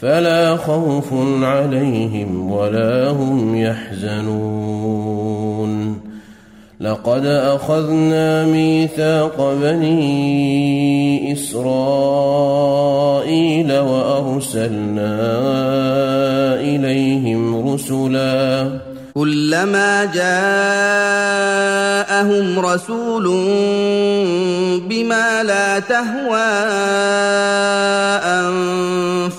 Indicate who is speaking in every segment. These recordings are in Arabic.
Speaker 1: فلا خوف عليهم ولا هم يحزنون. لقد أخذنا ميثاق بني إسرائيل وأرسلنا إليهم رسلا.
Speaker 2: كلما جاءهم رسول بما لا تهوى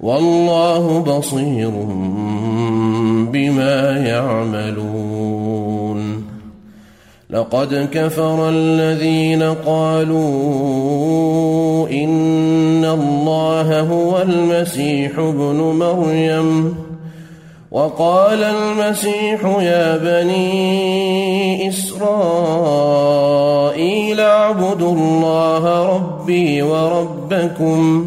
Speaker 1: والله بصير بما يعملون. لقد كفر الذين قالوا إن الله هو المسيح ابن مريم. وقال المسيح يا بني إسرائيل اعبدوا الله ربي وربكم.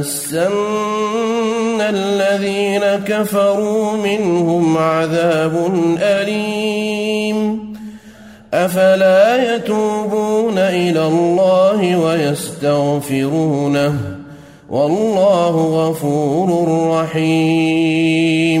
Speaker 1: ليمسن الذين كفروا منهم عذاب أليم. أفلا يتوبون إلى الله ويستغفرونه؟ والله غفور رحيم.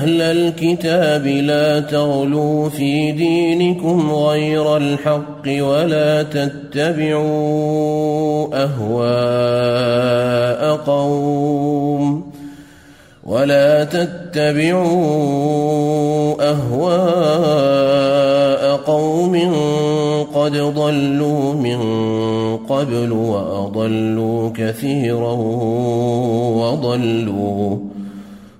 Speaker 1: أهل الكتاب لا تغلوا في دينكم غير الحق ولا تتبعوا أهواء قوم ولا تتبعوا أهواء قوم قد ضلوا من قبل وأضلوا كثيرا وضلوا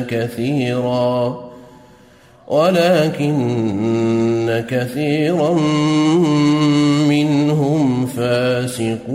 Speaker 1: كثيرا ولكن كثيرا منهم فاسقون.